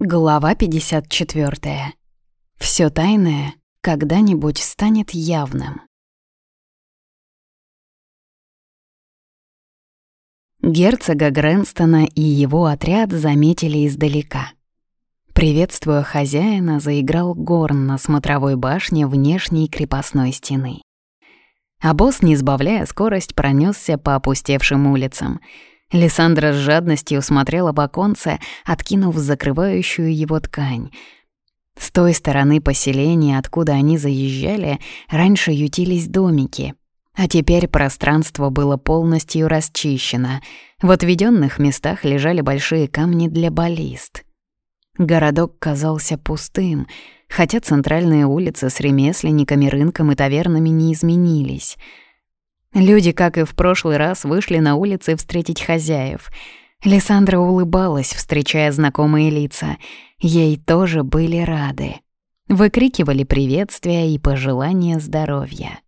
Глава 54. Всё тайное когда-нибудь станет явным. Герцога Грэнстона и его отряд заметили издалека. Приветствуя хозяина, заиграл горн на смотровой башне внешней крепостной стены. А не сбавляя скорость, пронёсся по опустевшим улицам — Лиссандра с жадностью смотрела в оконце, откинув закрывающую его ткань. С той стороны поселения, откуда они заезжали, раньше ютились домики, а теперь пространство было полностью расчищено. В отведенных местах лежали большие камни для баллист. Городок казался пустым, хотя центральные улицы с ремесленниками, рынком и тавернами не изменились — Люди, как и в прошлый раз, вышли на улицы встретить хозяев. Лиссандра улыбалась, встречая знакомые лица. Ей тоже были рады. Выкрикивали приветствия и пожелания здоровья.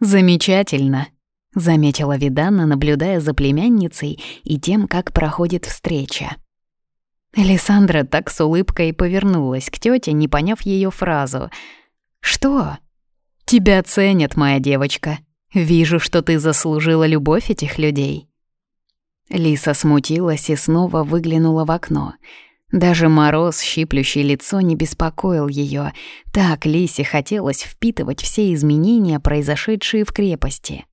«Замечательно», — заметила Видана, наблюдая за племянницей и тем, как проходит встреча. Лиссандра так с улыбкой повернулась к тете, не поняв ее фразу. «Что?» «Тебя ценят, моя девочка. Вижу, что ты заслужила любовь этих людей». Лиса смутилась и снова выглянула в окно. Даже мороз, щиплющий лицо, не беспокоил ее. Так Лисе хотелось впитывать все изменения, произошедшие в крепости.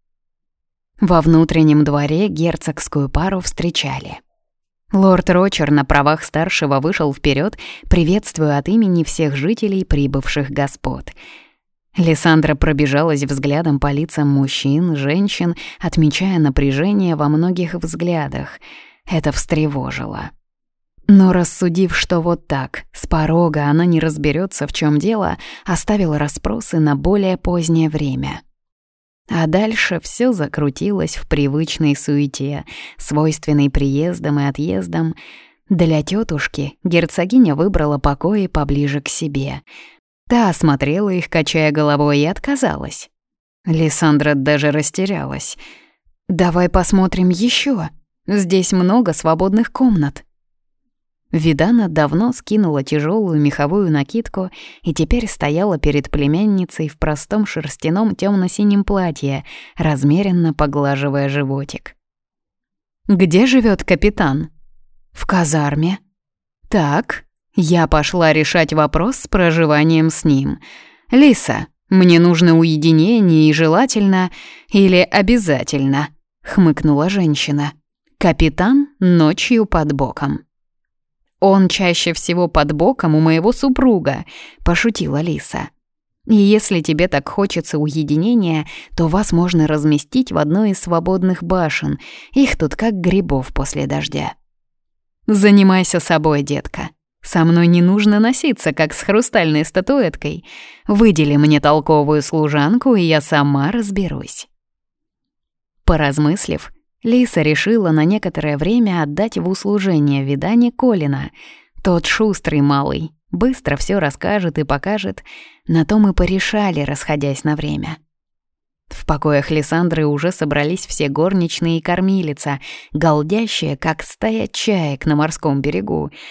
Во внутреннем дворе герцогскую пару встречали. Лорд Рочер на правах старшего вышел вперед, приветствуя от имени всех жителей прибывших господ — Лиссандра пробежалась взглядом по лицам мужчин, женщин, отмечая напряжение во многих взглядах. Это встревожило. Но рассудив, что вот так, с порога она не разберется, в чем дело, оставила расспросы на более позднее время. А дальше все закрутилось в привычной суете, свойственной приездам и отъездам. Для тетушки герцогиня выбрала покои поближе к себе, Та осмотрела их, качая головой, и отказалась. Лиссандра даже растерялась. «Давай посмотрим еще. Здесь много свободных комнат». Видана давно скинула тяжелую меховую накидку и теперь стояла перед племянницей в простом шерстяном темно синем платье, размеренно поглаживая животик. «Где живет капитан?» «В казарме». «Так, я пошла решать вопрос с проживанием с ним. «Лиса, мне нужно уединение и желательно или обязательно», — хмыкнула женщина. «Капитан ночью под боком». «Он чаще всего под боком у моего супруга», — пошутила Лиса. «И если тебе так хочется уединения, то вас можно разместить в одной из свободных башен. Их тут как грибов после дождя». «Занимайся собой, детка», со мной не нужно носиться, как с хрустальной статуэткой. Выдели мне толковую служанку, и я сама разберусь. Поразмыслив, Лиса решила на некоторое время отдать в услужение видание Колина. Тот шустрый малый, быстро все расскажет и покажет. На том и порешали, расходясь на время. В покоях Лиссандры уже собрались все горничные и кормилица, голдящие, как стая чаек на морском берегу —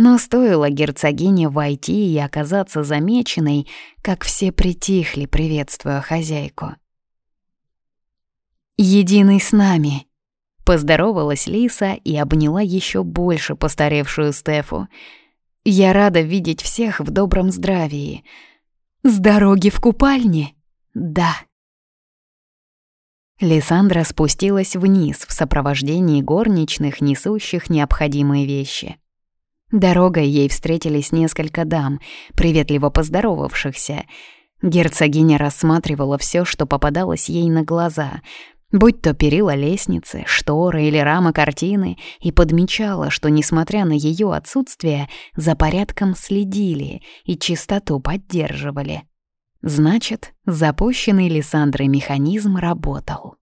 но стоило герцогине войти и оказаться замеченной, как все притихли, приветствуя хозяйку. «Единый с нами», — поздоровалась Лиса и обняла еще больше постаревшую Стефу. «Я рада видеть всех в добром здравии. С дороги в купальне? Да». Лиссандра спустилась вниз в сопровождении горничных, несущих необходимые вещи. Дорогой ей встретились несколько дам, приветливо поздоровавшихся. Герцогиня рассматривала все, что попадалось ей на глаза, будь то перила лестницы, шторы или рама картины, и подмечала, что, несмотря на ее отсутствие, за порядком следили и чистоту поддерживали. Значит, запущенный Лиссандрой механизм работал.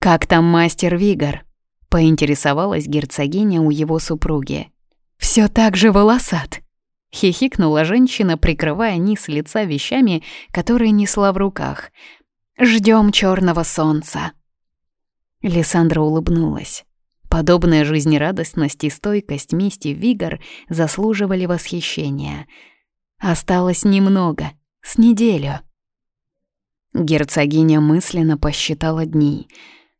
«Как там мастер Вигор?» — поинтересовалась герцогиня у его супруги. «Всё так же волосат!» — хихикнула женщина, прикрывая низ лица вещами, которые несла в руках. «Ждём чёрного солнца!» Лиссандра улыбнулась. Подобная жизнерадостность и стойкость Мисти Вигор заслуживали восхищения. Осталось немного, с неделю. Герцогиня мысленно посчитала дни.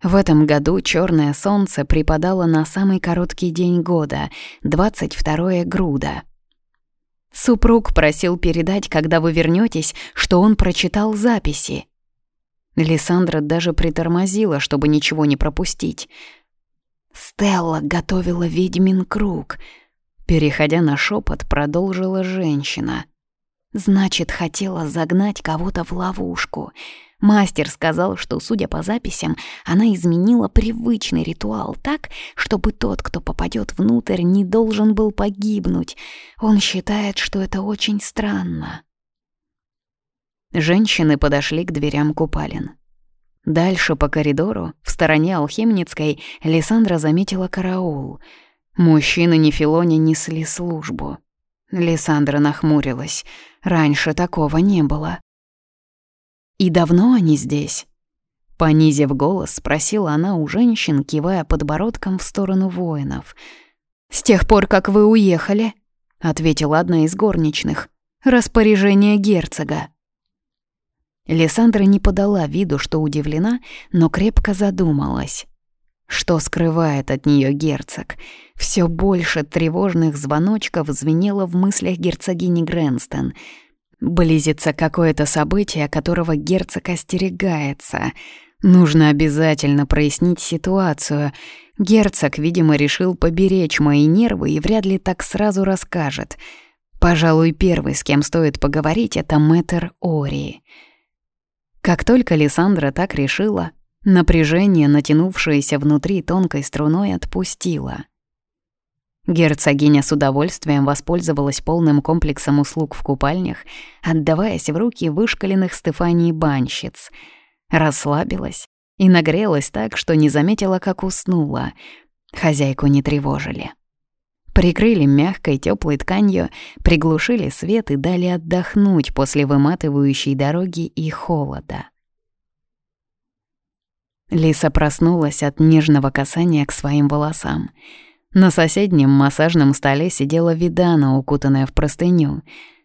В этом году черное солнце припадало на самый короткий день года — 22 груда. Супруг просил передать, когда вы вернетесь, что он прочитал записи. Лиссандра даже притормозила, чтобы ничего не пропустить — Стелла готовила ведьмин круг. Переходя на шепот, продолжила женщина. Значит, хотела загнать кого-то в ловушку. Мастер сказал, что, судя по записям, она изменила привычный ритуал так, чтобы тот, кто попадет внутрь, не должен был погибнуть. Он считает, что это очень странно. Женщины подошли к дверям купалин. Дальше по коридору, в стороне Алхимницкой, Лиссандра заметила караул. Мужчины Нефилони несли службу. Лиссандра нахмурилась. Раньше такого не было. «И давно они здесь?» Понизив голос, спросила она у женщин, кивая подбородком в сторону воинов. «С тех пор, как вы уехали», — ответила одна из горничных. «Распоряжение герцога». Лиссандра не подала виду, что удивлена, но крепко задумалась. Что скрывает от нее герцог? Все больше тревожных звоночков звенело в мыслях герцогини Грэнстон. Близится какое-то событие, которого герцог остерегается. Нужно обязательно прояснить ситуацию. Герцог, видимо, решил поберечь мои нервы и вряд ли так сразу расскажет. Пожалуй, первый, с кем стоит поговорить, это мэтр Ори. Как только Лиссандра так решила, напряжение, натянувшееся внутри тонкой струной, отпустило. Герцогиня с удовольствием воспользовалась полным комплексом услуг в купальнях, отдаваясь в руки вышкаленных Стефании банщиц. Расслабилась и нагрелась так, что не заметила, как уснула. Хозяйку не тревожили. Прикрыли мягкой теплой тканью, приглушили свет и дали отдохнуть после выматывающей дороги и холода. Лиса проснулась от нежного касания к своим волосам. На соседнем массажном столе сидела Видана, укутанная в простыню.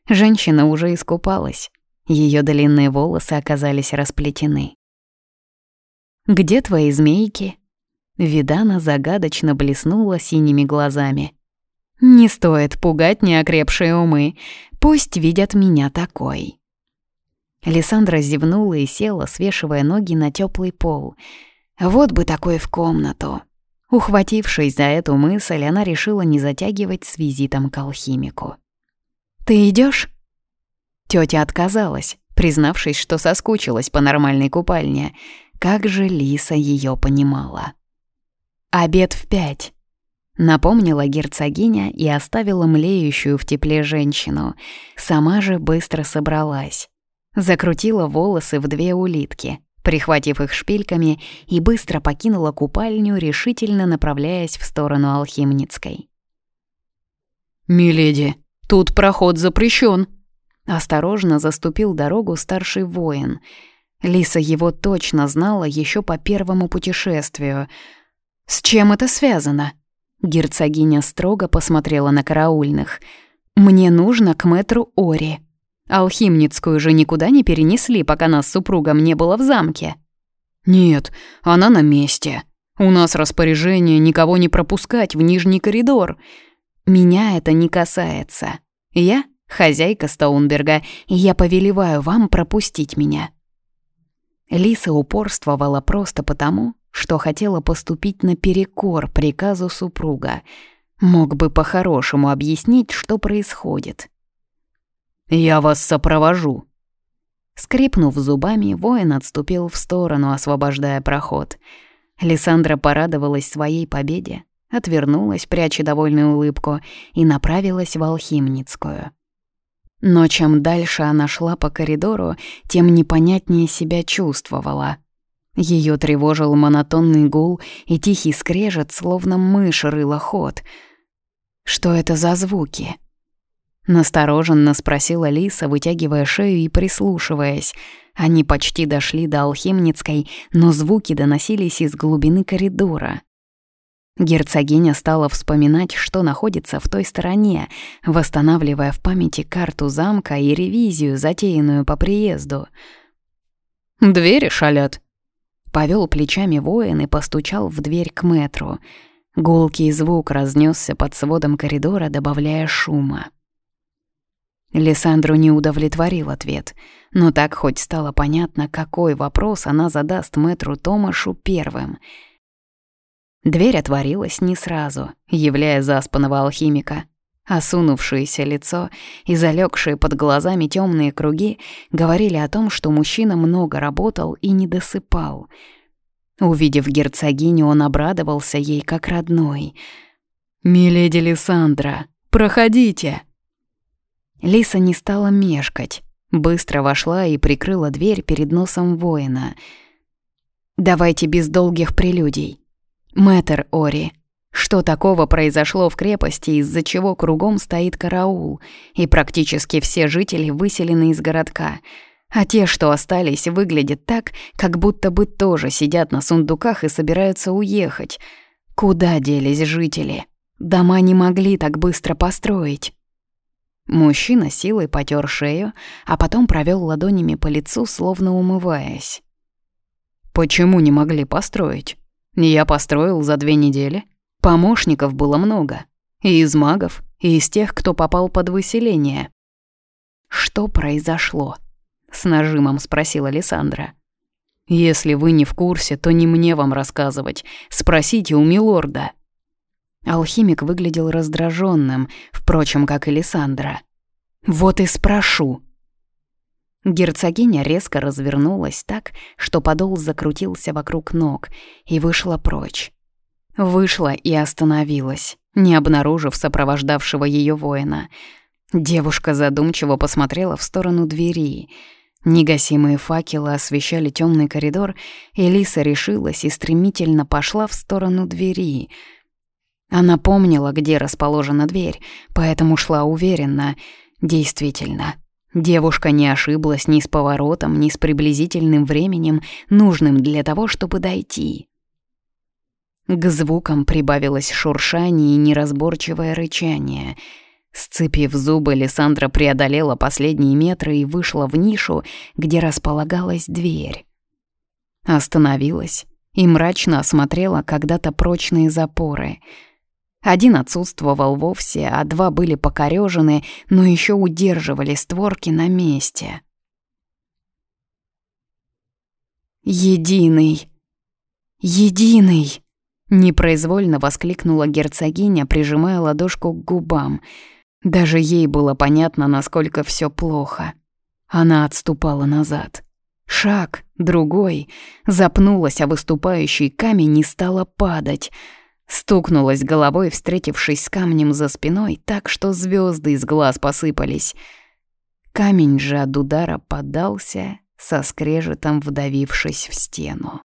Женщина уже искупалась. Ее длинные волосы оказались расплетены. «Где твои змейки?» Видана загадочно блеснула синими глазами. Не стоит пугать неокрепшие умы. Пусть видят меня такой. Лиссандра зевнула и села, свешивая ноги на теплый пол. Вот бы такой в комнату. Ухватившись за эту мысль, она решила не затягивать с визитом к алхимику. «Ты идешь? Тётя отказалась, признавшись, что соскучилась по нормальной купальне. Как же Лиса её понимала. «Обед в пять. Напомнила герцогиня и оставила млеющую в тепле женщину. Сама же быстро собралась. Закрутила волосы в две улитки, прихватив их шпильками, и быстро покинула купальню, решительно направляясь в сторону Алхимницкой. «Миледи, тут проход запрещен. Осторожно заступил дорогу старший воин. Лиса его точно знала еще по первому путешествию. «С чем это связано?» Герцогиня строго посмотрела на караульных. «Мне нужно к мэтру Ори. Алхимницкую же никуда не перенесли, пока нас с супругом не было в замке». «Нет, она на месте. У нас распоряжение никого не пропускать в нижний коридор. Меня это не касается. Я хозяйка Стоунберга, и я повелеваю вам пропустить меня». Лиса упорствовала просто потому, что хотела поступить наперекор приказу супруга. Мог бы по-хорошему объяснить, что происходит. «Я вас сопровожу». Скрипнув зубами, воин отступил в сторону, освобождая проход. Лиссандра порадовалась своей победе, отвернулась, пряча довольную улыбку, и направилась в Алхимницкую. Но чем дальше она шла по коридору, тем непонятнее себя чувствовала — ее тревожил монотонный гул и тихий скрежет, словно мышь рыла ход. «Что это за звуки?» Настороженно спросила Лиса, вытягивая шею и прислушиваясь. Они почти дошли до Алхимницкой, но звуки доносились из глубины коридора. Герцогиня стала вспоминать, что находится в той стороне, восстанавливая в памяти карту замка и ревизию, затеянную по приезду. «Двери шалят», — повел плечами воин и постучал в дверь к метру. Гулкий звук разнесся под сводом коридора, добавляя шума. Лиссандру не удовлетворил ответ, но так хоть стало понятно, какой вопрос она задаст мэтру Томашу первым — Дверь отворилась не сразу, являя заспанного алхимика. Осунувшееся лицо и залегшие под глазами темные круги говорили о том, что мужчина много работал и не досыпал. Увидев герцогиню, он обрадовался ей как родной. «Миледи Лиссандра, проходите!» Лиса не стала мешкать, быстро вошла и прикрыла дверь перед носом воина. «Давайте без долгих прелюдий. Мэтр Ори, что такого произошло в крепости, из-за чего кругом стоит караул, и практически все жители выселены из городка, а те, что остались, выглядят так, как будто бы тоже сидят на сундуках и собираются уехать. Куда делись жители? Дома не могли так быстро построить. Мужчина силой потер шею, а потом провел ладонями по лицу, словно умываясь. «Почему не могли построить?» Я построил за две недели. Помощников было много. И из магов, и из тех, кто попал под выселение. «Что произошло?» — с нажимом спросила Александра. «Если вы не в курсе, то не мне вам рассказывать. Спросите у милорда». Алхимик выглядел раздраженным, впрочем, как и Лиссандра. «Вот и спрошу», Герцогиня резко развернулась так, что подол закрутился вокруг ног и вышла прочь. Вышла и остановилась, не обнаружив сопровождавшего ее воина. Девушка задумчиво посмотрела в сторону двери. Негасимые факелы освещали темный коридор, и Лиса решилась и стремительно пошла в сторону двери. Она помнила, где расположена дверь, поэтому шла уверенно. Действительно, Девушка не ошиблась ни с поворотом, ни с приблизительным временем, нужным для того, чтобы дойти. К звукам прибавилось шуршание и неразборчивое рычание. Сцепив зубы, Лиссандра преодолела последние метры и вышла в нишу, где располагалась дверь. Остановилась и мрачно осмотрела когда-то прочные запоры — один отсутствовал вовсе, а два были покорёжены, но еще удерживали створки на месте. «Единый! Единый!» Непроизвольно воскликнула герцогиня, прижимая ладошку к губам. Даже ей было понятно, насколько все плохо. Она отступала назад. Шаг, другой, запнулась о выступающий камень и стала падать — Стукнулась головой, встретившись с камнем за спиной, так что звезды из глаз посыпались. Камень же от удара подался, со скрежетом вдавившись в стену.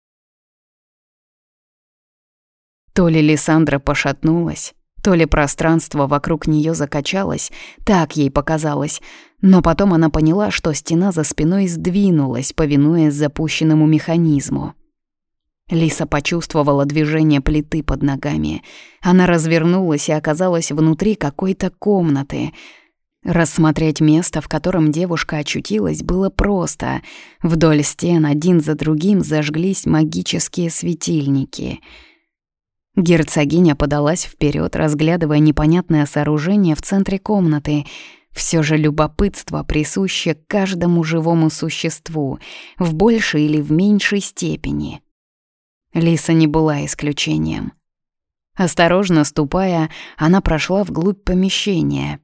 То ли Лиссандра пошатнулась, то ли пространство вокруг нее закачалось, так ей показалось, но потом она поняла, что стена за спиной сдвинулась, повинуясь запущенному механизму. Лиса почувствовала движение плиты под ногами. Она развернулась и оказалась внутри какой-то комнаты. Рассмотреть место, в котором девушка очутилась, было просто. Вдоль стен один за другим зажглись магические светильники. Герцогиня подалась вперед, разглядывая непонятное сооружение в центре комнаты. Все же любопытство присуще каждому живому существу, в большей или в меньшей степени — Лиса не была исключением. Осторожно ступая, она прошла вглубь помещения.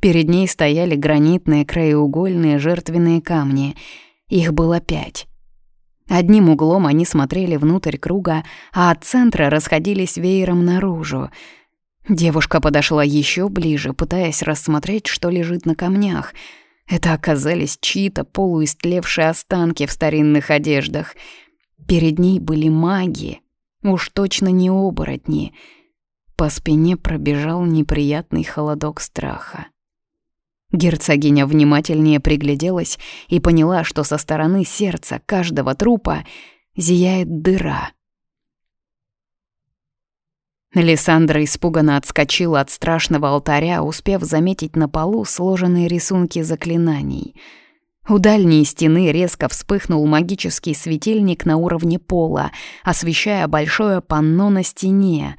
Перед ней стояли гранитные краеугольные жертвенные камни. Их было пять. Одним углом они смотрели внутрь круга, а от центра расходились веером наружу. Девушка подошла еще ближе, пытаясь рассмотреть, что лежит на камнях. Это оказались чьи-то полуистлевшие останки в старинных одеждах — Перед ней были маги, уж точно не оборотни. По спине пробежал неприятный холодок страха. Герцогиня внимательнее пригляделась и поняла, что со стороны сердца каждого трупа зияет дыра. Лиссандра испуганно отскочила от страшного алтаря, успев заметить на полу сложенные рисунки заклинаний. У дальней стены резко вспыхнул магический светильник на уровне пола, освещая большое панно на стене.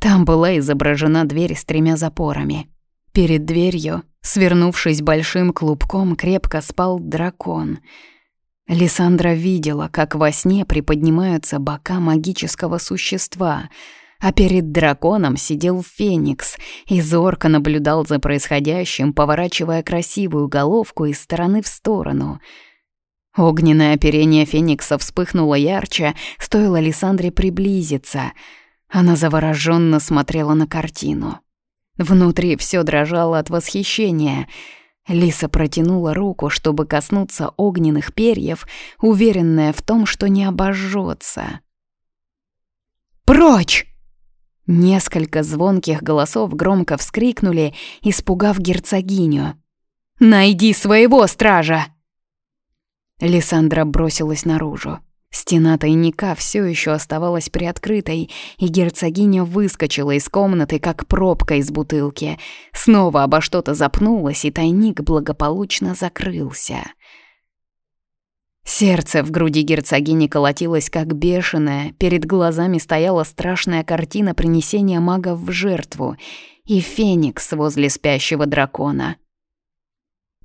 Там была изображена дверь с тремя запорами. Перед дверью, свернувшись большим клубком, крепко спал дракон — Лиссандра видела, как во сне приподнимаются бока магического существа — а перед драконом сидел Феникс и зорко наблюдал за происходящим, поворачивая красивую головку из стороны в сторону. Огненное оперение Феникса вспыхнуло ярче, стоило Лиссандре приблизиться. Она завороженно смотрела на картину. Внутри все дрожало от восхищения. Лиса протянула руку, чтобы коснуться огненных перьев, уверенная в том, что не обожжется. «Прочь!» Несколько звонких голосов громко вскрикнули, испугав герцогиню. «Найди своего стража!» Лиссандра бросилась наружу. Стена тайника все еще оставалась приоткрытой, и герцогиня выскочила из комнаты, как пробка из бутылки. Снова обо что-то запнулась, и тайник благополучно закрылся. Сердце в груди герцогини колотилось как бешеное, перед глазами стояла страшная картина принесения магов в жертву и феникс возле спящего дракона.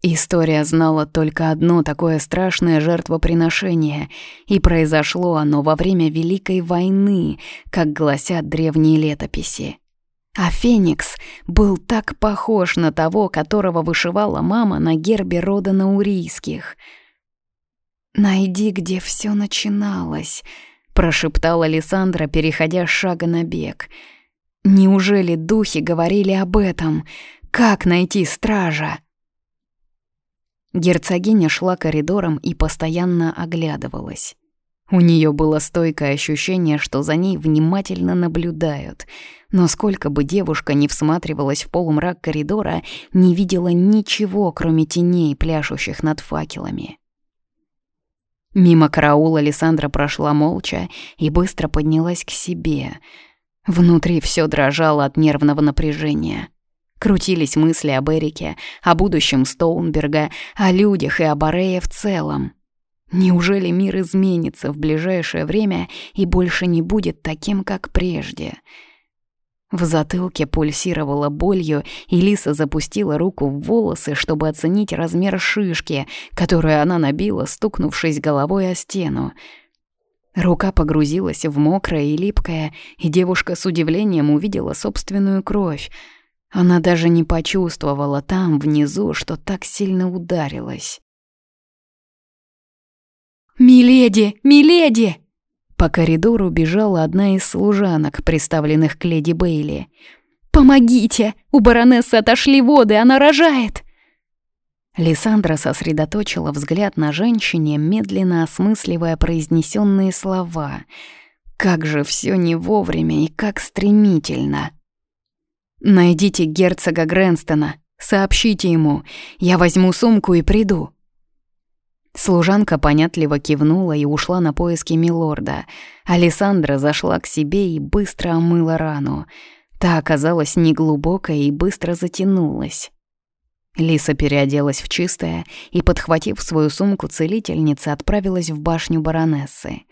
История знала только одно такое страшное жертвоприношение, и произошло оно во время Великой войны, как гласят древние летописи. А Феникс был так похож на того, которого вышивала мама на гербе рода Наурийских — «Найди, где все начиналось», — прошептала Лиссандра, переходя с шага на бег. «Неужели духи говорили об этом? Как найти стража?» Герцогиня шла коридором и постоянно оглядывалась. У нее было стойкое ощущение, что за ней внимательно наблюдают, но сколько бы девушка ни всматривалась в полумрак коридора, не видела ничего, кроме теней, пляшущих над факелами. Мимо караула Лиссандра прошла молча и быстро поднялась к себе. Внутри все дрожало от нервного напряжения. Крутились мысли об Эрике, о будущем Стоунберга, о людях и об Арее в целом. Неужели мир изменится в ближайшее время и больше не будет таким, как прежде — в затылке пульсировала болью, и Лиса запустила руку в волосы, чтобы оценить размер шишки, которую она набила, стукнувшись головой о стену. Рука погрузилась в мокрое и липкое, и девушка с удивлением увидела собственную кровь. Она даже не почувствовала там, внизу, что так сильно ударилась. «Миледи! Миледи!» По коридору бежала одна из служанок, приставленных к леди Бейли. «Помогите! У баронессы отошли воды, она рожает!» Лиссандра сосредоточила взгляд на женщине, медленно осмысливая произнесенные слова. Как же все не вовремя и как стремительно. «Найдите герцога Грэнстона, сообщите ему, я возьму сумку и приду», Служанка понятливо кивнула и ушла на поиски милорда. Александра зашла к себе и быстро омыла рану. Та оказалась неглубокой и быстро затянулась. Лиса переоделась в чистое и, подхватив свою сумку целительницы, отправилась в башню баронессы.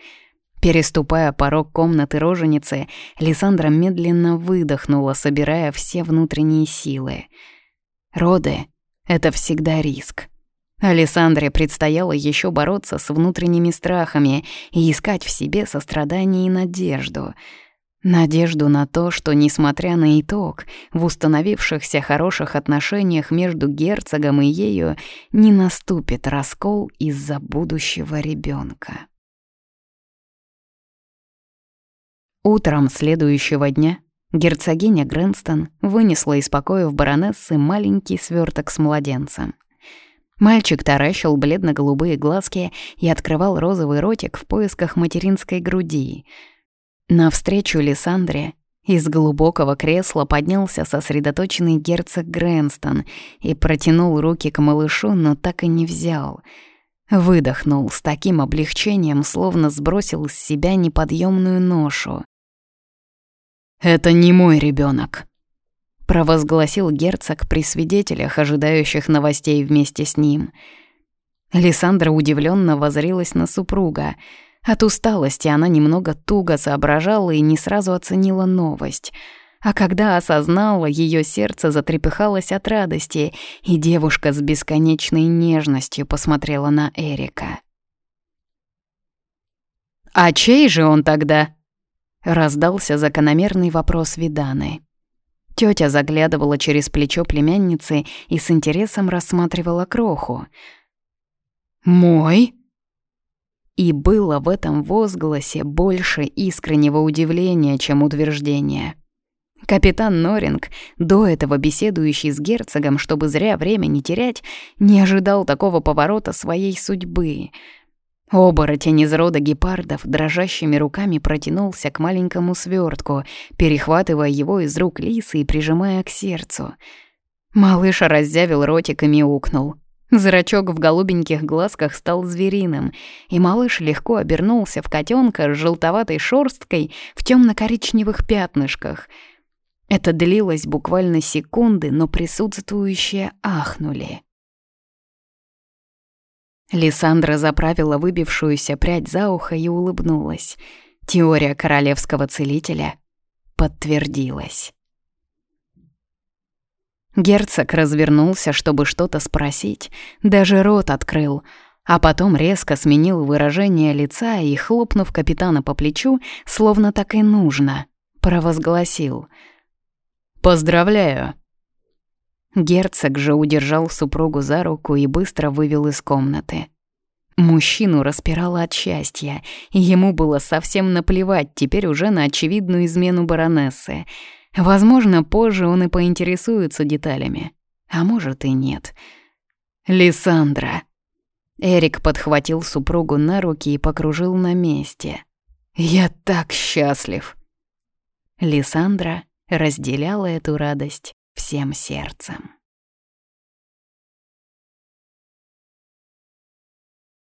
Переступая порог комнаты роженицы, Лиссандра медленно выдохнула, собирая все внутренние силы. Роды — это всегда риск. Александре предстояло еще бороться с внутренними страхами и искать в себе сострадание и надежду. Надежду на то, что, несмотря на итог, в установившихся хороших отношениях между герцогом и ею не наступит раскол из-за будущего ребенка. Утром следующего дня герцогиня Грэнстон вынесла из покоев баронессы маленький сверток с младенцем. Мальчик таращил бледно-голубые глазки и открывал розовый ротик в поисках материнской груди. Навстречу Лиссандре из глубокого кресла поднялся сосредоточенный герцог Грэнстон и протянул руки к малышу, но так и не взял. Выдохнул с таким облегчением, словно сбросил с себя неподъемную ношу. «Это не мой ребенок, провозгласил герцог при свидетелях, ожидающих новостей вместе с ним. Лиссандра удивленно возрилась на супруга. От усталости она немного туго соображала и не сразу оценила новость. А когда осознала, ее сердце затрепыхалось от радости, и девушка с бесконечной нежностью посмотрела на Эрика. «А чей же он тогда?» — раздался закономерный вопрос Виданы. Тётя заглядывала через плечо племянницы и с интересом рассматривала кроху. «Мой?» И было в этом возгласе больше искреннего удивления, чем утверждения. Капитан Норинг, до этого беседующий с герцогом, чтобы зря время не терять, не ожидал такого поворота своей судьбы — Оборотень из рода гепардов дрожащими руками протянулся к маленькому свертку, перехватывая его из рук лисы и прижимая к сердцу. Малыш раззявил ротик и мяукнул. Зрачок в голубеньких глазках стал звериным, и малыш легко обернулся в котенка с желтоватой шорсткой в темно-коричневых пятнышках. Это длилось буквально секунды, но присутствующие ахнули. Лиссандра заправила выбившуюся прядь за ухо и улыбнулась. Теория королевского целителя подтвердилась. Герцог развернулся, чтобы что-то спросить, даже рот открыл, а потом резко сменил выражение лица и, хлопнув капитана по плечу, словно так и нужно, провозгласил «Поздравляю!» Герцог же удержал супругу за руку и быстро вывел из комнаты. Мужчину распирало от счастья, и ему было совсем наплевать теперь уже на очевидную измену баронессы. Возможно, позже он и поинтересуется деталями. А может и нет. «Лиссандра!» Эрик подхватил супругу на руки и покружил на месте. «Я так счастлив!» Лиссандра разделяла эту радость всем сердцем.